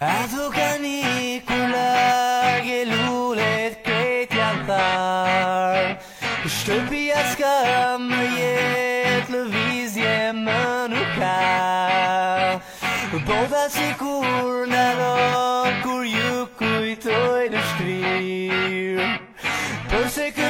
A të kanikular Gjelulet këtë janë tharë Shtëpia s'ka më jetë Lëvizje më nuk ka Bota si kur në do Kur ju kujtoj në shkrirë Përse kërë